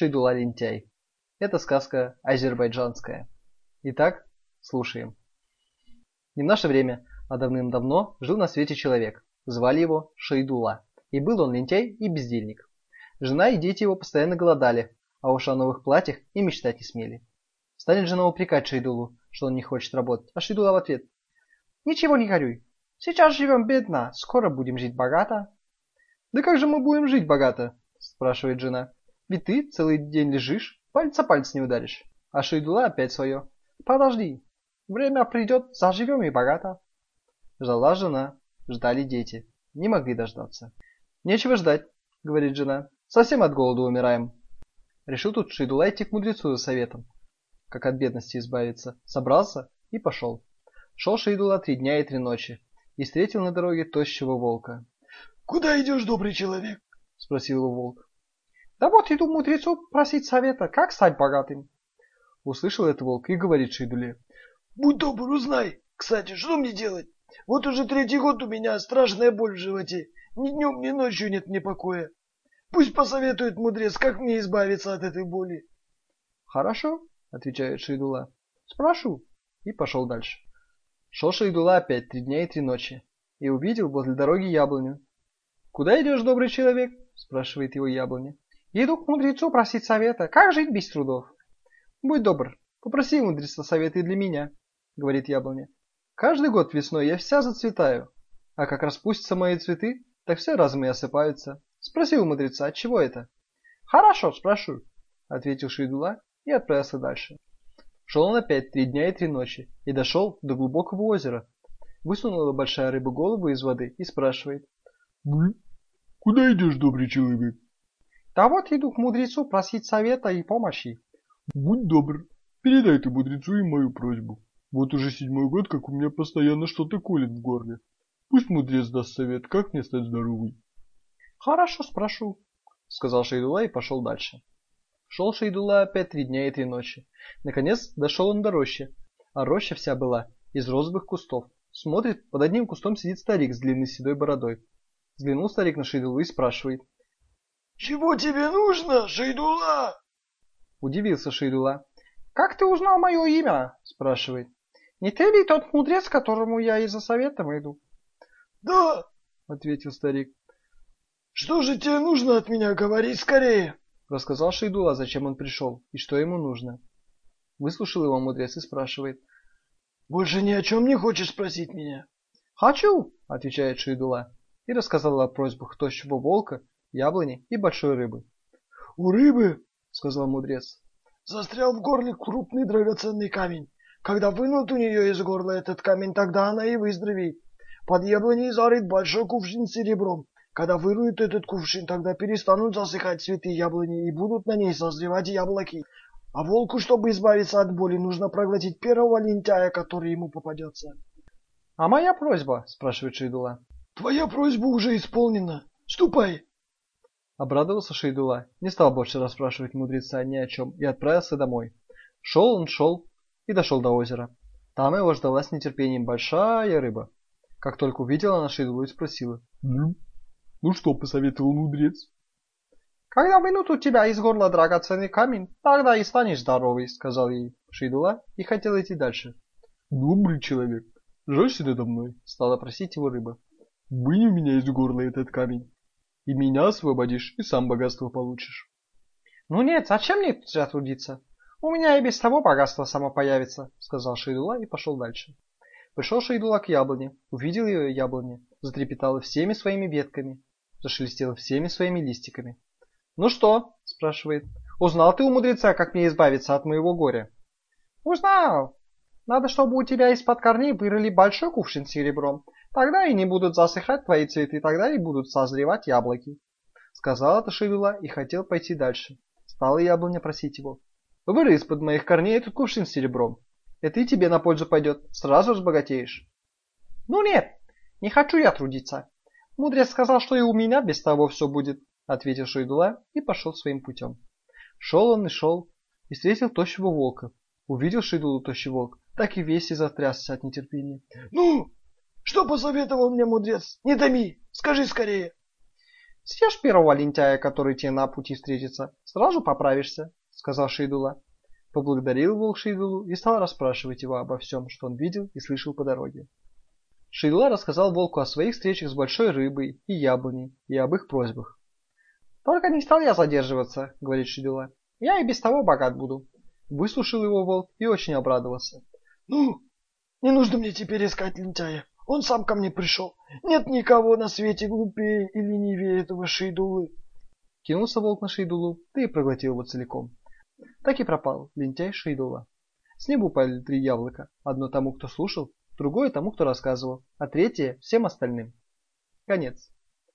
Шейдула лентяй. Это сказка азербайджанская. Итак, слушаем. Не в наше время, а давным-давно жил на свете человек. Звали его Шейдула. И был он лентяй и бездельник. Жена и дети его постоянно голодали, а уж о новых платьях и мечтать не смели. Станет жена упрекать Шейдулу, что он не хочет работать, а Шейдула в ответ. «Ничего не горюй. Сейчас живем бедно, скоро будем жить богато». «Да как же мы будем жить богато?» – спрашивает жена. «Ведь ты целый день лежишь, пальца пальц не ударишь». А Шейдула опять свое. «Подожди, время придет, заживем и богато». Ждала жена, ждали дети, не могли дождаться. «Нечего ждать», — говорит жена, — «совсем от голода умираем». Решил тут Шейдула идти к мудрецу за советом, как от бедности избавиться. Собрался и пошел. Шел Шейдула три дня и три ночи и встретил на дороге тощего волка. «Куда идешь, добрый человек?» — спросил его волк. «Да вот иду мудрецу просить совета, как стать богатым». Услышал это волк и говорит Шейдуле. «Будь добр, узнай. Кстати, что мне делать? Вот уже третий год у меня страшная боль в животе. Ни днем, ни ночью нет мне покоя. Пусть посоветует мудрец, как мне избавиться от этой боли. Хорошо, отвечает Шейдула. Спрошу. И пошел дальше. Шел Шейдула опять три дня и три ночи. И увидел возле дороги яблоню. Куда идешь, добрый человек? Спрашивает его яблоня. Иду к мудрецу просить совета, как жить без трудов. Будь добр, попроси мудреца совета и для меня, говорит яблоня. Каждый год весной я вся зацветаю, а как распустятся мои цветы, так все разом и осыпаются. Спроси у мудреца, от чего это? Хорошо, спрошу, ответил Шейдула и отправился дальше. Шел он опять три дня и три ночи и дошел до глубокого озера. Высунула большая рыба голову из воды и спрашивает. «Вы? Куда идешь, добрый человек?» «Да вот иду к мудрецу просить совета и помощи». «Будь добр, передай ты мудрецу и мою просьбу». Вот уже седьмой год, как у меня постоянно что-то колет в горле. Пусть мудрец даст совет, как мне стать здоровым. Хорошо, спрошу, сказал Шейдула и пошел дальше. Шел Шейдула опять три дня и три ночи. Наконец дошел он до рощи, а роща вся была из розовых кустов. Смотрит, под одним кустом сидит старик с длинной седой бородой. Взглянул старик на Шейдулу и спрашивает. «Чего тебе нужно, Шейдула?» Удивился Шейдула. «Как ты узнал мое имя?» спрашивает. Не ты ли тот мудрец, к которому я и за советом иду? Да, ответил старик. Что же тебе нужно от меня, говори скорее. Рассказал Шейдула, зачем он пришел и что ему нужно. Выслушал его мудрец и спрашивает. Больше ни о чем не хочешь спросить меня? Хочу, отвечает Шейдула и рассказал о просьбах тощего волка, яблони и большой рыбы. У рыбы, сказал мудрец, застрял в горле крупный драгоценный камень. Когда вынут у нее из горла этот камень, тогда она и выздоровеет. Под яблоней зарыт большой кувшин с серебром. Когда выруют этот кувшин, тогда перестанут засыхать цветы яблони и будут на ней созревать яблоки. А волку, чтобы избавиться от боли, нужно проглотить первого лентяя, который ему попадется. — А моя просьба? — спрашивает Шейдула. — Твоя просьба уже исполнена. Ступай. Обрадовался Шейдула, не стал больше расспрашивать мудреца ни о чем и отправился домой. Шел он, шел, и дошел до озера. Там его ждала с нетерпением большая рыба. Как только увидела она и спросила. «Ну, ну что посоветовал мудрец?» «Когда вынут у тебя из горла драгоценный камень, тогда и станешь здоровый», — сказал ей Шейдула и хотел идти дальше. «Добрый человек, жалься надо мной», — стала просить его рыба. «Вынь у меня из горла этот камень, и меня освободишь, и сам богатство получишь». «Ну нет, зачем мне трудиться? «У меня и без того богатство само появится», — сказал Шейдула и пошел дальше. Пришел Шейдула к яблоне, увидел ее яблони, затрепетала всеми своими ветками, зашелестела всеми своими листиками. «Ну что?» — спрашивает. «Узнал ты у мудреца, как мне избавиться от моего горя?» «Узнал. Надо, чтобы у тебя из-под корней вырыли большой кувшин с серебром. Тогда и не будут засыхать твои цветы, тогда и будут созревать яблоки». Сказал это Шейдула и хотел пойти дальше. Стала яблоня просить его. Выры из-под моих корней этот кувшин с серебром. Это и тебе на пользу пойдет, сразу разбогатеешь. Ну нет, не хочу я трудиться. Мудрец сказал, что и у меня без того все будет, ответил Шейдула и пошел своим путем. Шел он и шел, и встретил тощего волка. Увидел Шейдулу тощий волк, так и весь и затрясся от нетерпения. Ну, что посоветовал мне мудрец? Не томи, скажи скорее. Съешь первого лентяя, который тебе на пути встретится, сразу поправишься, сказал Шейдула. Поблагодарил волк Шейдулу и стал расспрашивать его обо всем, что он видел и слышал по дороге. Шейдула рассказал волку о своих встречах с большой рыбой и яблоней и об их просьбах. «Только не стал я задерживаться», — говорит Шейдула. «Я и без того богат буду». Выслушал его волк и очень обрадовался. «Ну, не нужно мне теперь искать лентяя. Он сам ко мне пришел. Нет никого на свете глупее и ленивее этого Шейдулы. Кинулся волк на Шейдулу, да и проглотил его целиком. Так и пропал лентяй Шейдула. С неба упали три яблока. Одно тому, кто слушал, другое тому, кто рассказывал, а третье всем остальным. Конец.